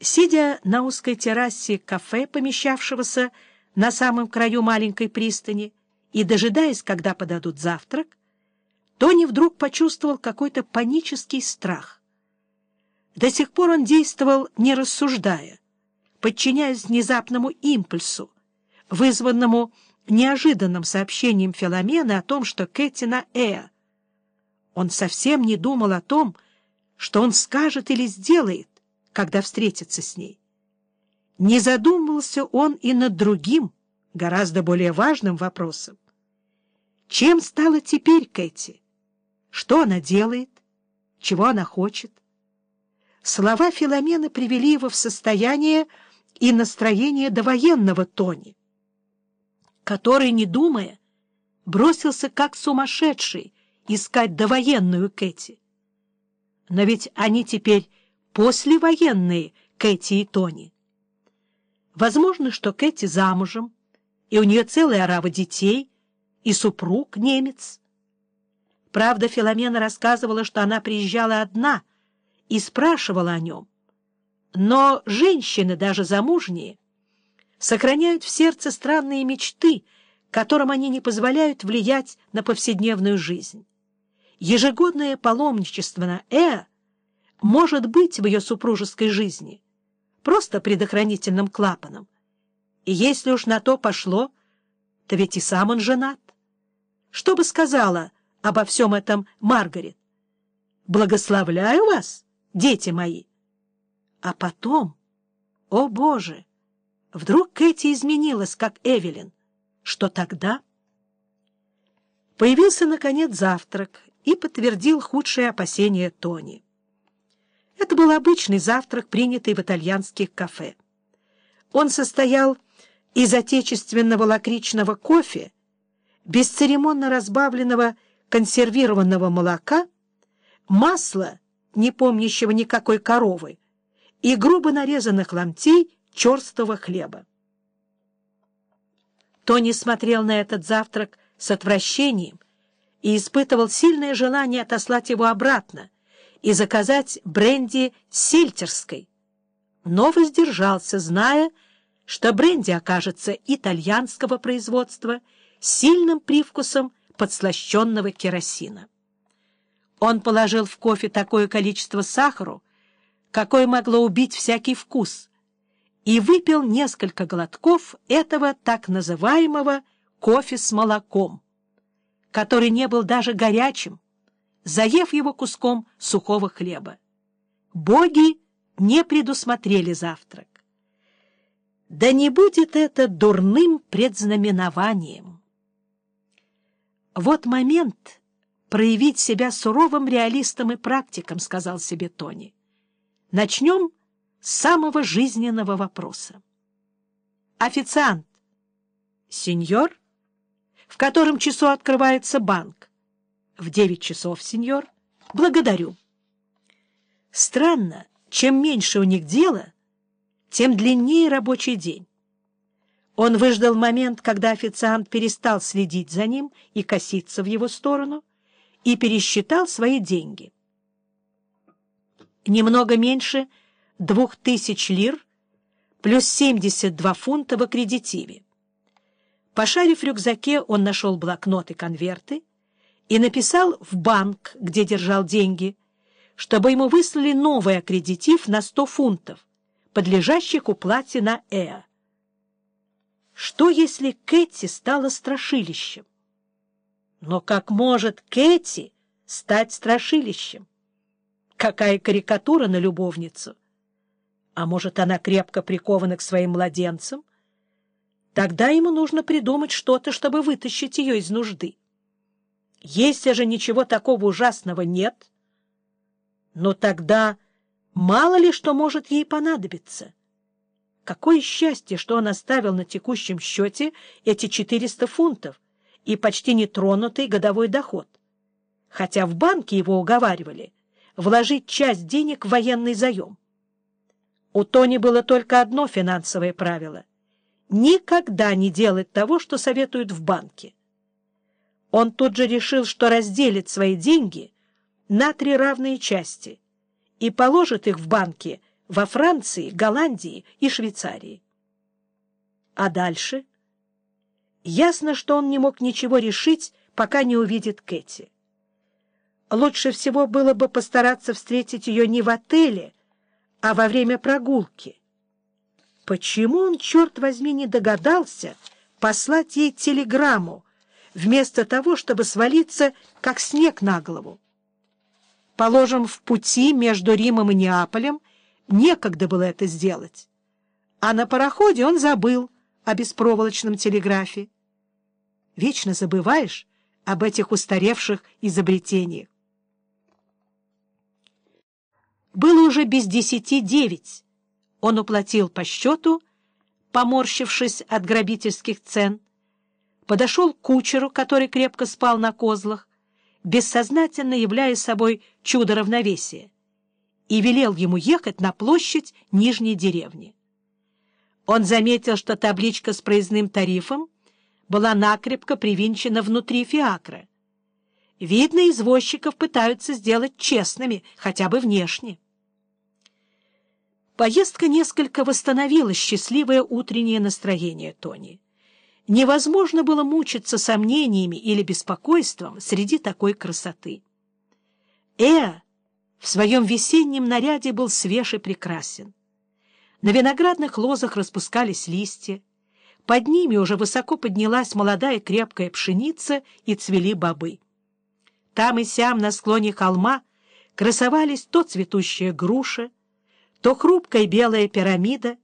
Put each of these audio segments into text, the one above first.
Сидя на узкой террасе кафе, помещавшегося на самом краю маленькой пристани, и дожидаясь, когда подадут завтрак, Тони вдруг почувствовал какой-то панический страх. До сих пор он действовал, не рассуждая, подчиняясь внезапному импульсу, вызванному неожиданным сообщением Филомены о том, что Кэти на Эа. Он совсем не думал о том, что он скажет или сделает, когда встретится с ней. Не задумывался он и над другим, гораздо более важным вопросом. Чем стала теперь Кэти? Что она делает? Чего она хочет? Слова Филомены привели его в состояние и настроение довоенного Тони, который, не думая, бросился как сумасшедший искать довоенную Кэти. Но ведь они теперь послевоенные Кэти и Тони. Возможно, что Кэти замужем, и у нее целая орава детей, и супруг немец. Правда, Филомена рассказывала, что она приезжала одна и спрашивала о нем. Но женщины, даже замужние, сохраняют в сердце странные мечты, которым они не позволяют влиять на повседневную жизнь. Ежегодное паломничество на Э может быть в ее супружеской жизни просто предохранительным клапаном. И если уж на то пошло, то ведь и сам он женат. Что бы сказала обо всем этом Маргарет? «Благословляю вас, дети мои!» А потом, о Боже, вдруг Кэти изменилась, как Эвелин. Что тогда? Появился, наконец, завтрак и подтвердил худшие опасения Тони. Это был обычный завтрак, принятый в итальянских кафе. Он состоял из отечественного лакричного кофе, бесцеремонно разбавленного консервированного молока, масла, не помнящего никакой коровы, и грубо нарезанных ломтей черстого хлеба. Тони смотрел на этот завтрак с отвращением и испытывал сильное желание отослать его обратно и заказать бренди сельтерской, но воздержался, зная, что бренди окажется итальянского производства с сильным привкусом подслащенного керосина. Он положил в кофе такое количество сахару, какое могло убить всякий вкус, и выпил несколько глотков этого так называемого кофе с молоком, который не был даже горячим, заев его куском сухого хлеба. Боги не предусмотрели завтрак. Да не будет это дурным предзнаменованием. Вот момент проявить себя суровым реалистом и практиком, сказал себе Тони. Начнем с самого жизненного вопроса. Официант. Сеньор? В котором часу открывается банк? В девять часов, сеньор. Благодарю. Странно, чем меньше у них дела, тем длиннее рабочий день. Он выждал момент, когда официант перестал следить за ним и коситься в его сторону, и пересчитал свои деньги немного меньше двух тысяч лир плюс 72 фунта в аккредитиве. Пошарив в рюкзаке, он нашел блокнот и конверты и написал в банк, где держал деньги, чтобы ему выслали новый аккредитив на 100 фунтов, подлежащих уплате на ЭА. Что, если Кэти стала страшилищем? Но как может Кэти стать страшилищем? Какая карикатура на любовницу! А может, она крепко прикована к своим младенцам? Тогда ему нужно придумать что-то, чтобы вытащить ее из нужды. Если же ничего такого ужасного нет, но тогда мало ли что может ей понадобиться. Какое счастье, что он оставил на текущем счете эти 400 фунтов и почти нетронутый годовой доход. Хотя в банке его уговаривали — вложить часть денег в военный заем. У Тони было только одно финансовое правило — никогда не делать того, что советуют в банке. Он тут же решил, что разделит свои деньги на три равные части и положит их в банке во Франции, Голландии и Швейцарии. А дальше? Ясно, что он не мог ничего решить, пока не увидит Кэти. Лучше всего было бы постараться встретить ее не в отеле, а во время прогулки. Почему он, черт возьми, не догадался послать ей телеграмму, вместо того, чтобы свалиться, как снег на голову? Положим, в пути между Римом и Неаполем некогда было это сделать. А на пароходе он забыл о беспроволочном телеграфе. Вечно забываешь об этих устаревших изобретениях. Было уже без десяти девять. Он уплатил по счету, поморщившись от грабительских цен, подошел к кучеру, который крепко спал на козлах, бессознательно являя собой чудо равновесия, и велел ему ехать на площадь Нижней деревни. Он заметил, что табличка с проездным тарифом была накрепко привинчена внутри фиакра. Видно, извозчиков пытаются сделать честными, хотя бы внешне. Поездка несколько восстановила счастливое утреннее настроение Тони. Невозможно было мучиться сомнениями или беспокойством среди такой красоты. Эа в своем весеннем наряде был свеж и прекрасен. На виноградных лозах распускались листья, под ними уже высоко поднялась молодая крепкая пшеница и цвели бобы. Там и сям на склоне холма красовались то цветущая груша, то хрупкая белая пирамида,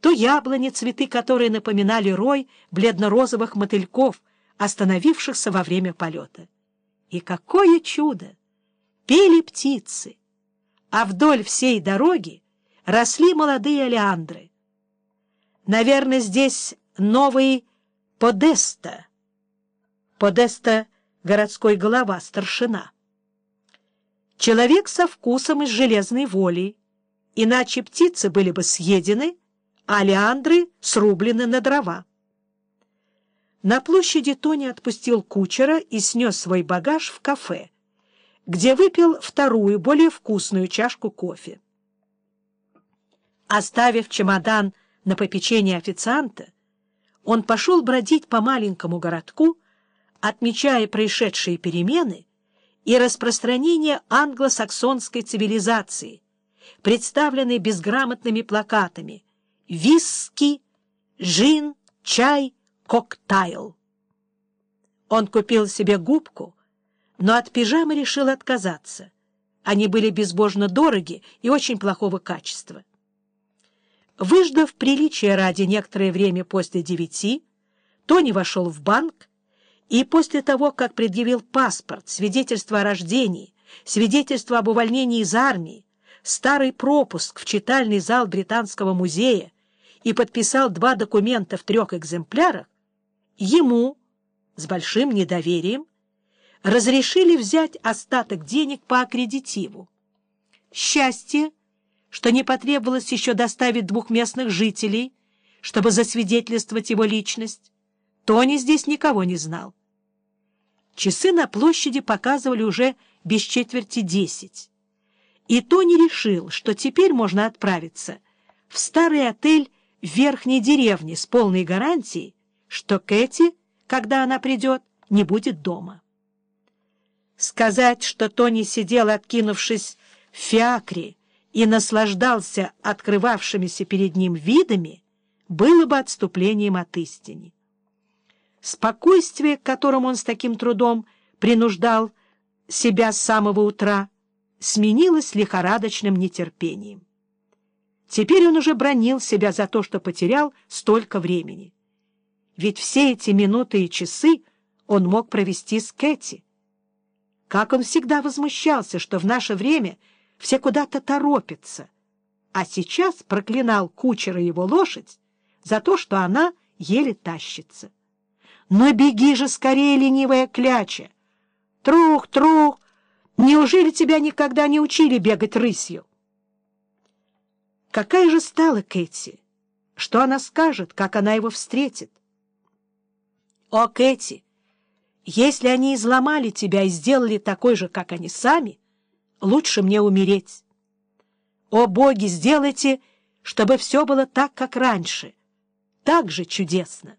то яблони, цветы которые напоминали рой бледно-розовых мотыльков, остановившихся во время полета. И какое чудо! Пели птицы, а вдоль всей дороги росли молодые олеандры. Наверное, здесь новый Подеста. Подеста — городской голова, старшина. Человек со вкусом и с железной волей, иначе птицы были бы съедены, а леандры срублены на дрова. На площади Тони отпустил кучера и снес свой багаж в кафе, где выпил вторую, более вкусную чашку кофе. Оставив чемодан на попечение официанта, он пошел бродить по маленькому городку, отмечая происшедшие перемены и распространение англосаксонской цивилизации, представленный безграмотными плакатами «Виски», «Жин», «Чай», «Коктайл». Он купил себе губку, но от пижамы решил отказаться. Они были безбожно дороги и очень плохого качества. Выждав приличие ради некоторое время после девяти, Тони вошел в банк и после того, как предъявил паспорт, свидетельство о рождении, свидетельство об увольнении из армии, старый пропуск в читальный зал Британского музея и подписал два документа в трех экземплярах, ему, с большим недоверием, разрешили взять остаток денег по аккредитиву. Счастье, что не потребовалось еще доставить двух местных жителей, чтобы засвидетельствовать его личность. Тони здесь никого не знал. Часы на площади показывали уже без четверти десять и Тони решил, что теперь можно отправиться в старый отель верхней деревне с полной гарантией, что Кэти, когда она придет, не будет дома. Сказать, что Тони сидел, откинувшись в фиакре, и наслаждался открывавшимися перед ним видами, было бы отступлением от истины. Спокойствие, к которому он с таким трудом принуждал себя с самого утра, сменилось лихорадочным нетерпением. Теперь он уже бронил себя за то, что потерял столько времени. Ведь все эти минуты и часы он мог провести с Кэти. Как он всегда возмущался, что в наше время все куда-то торопятся, а сейчас проклинал кучера его лошадь за то, что она еле тащится. Но беги же скорее, ленивая кляча! Трух, трух! Неужели тебя никогда не учили бегать рысью? Какая же стала Кэти? Что она скажет, как она его встретит? О, Кэти, если они изломали тебя и сделали такой же, как они сами, лучше мне умереть. О, боги, сделайте, чтобы все было так, как раньше, так же чудесно.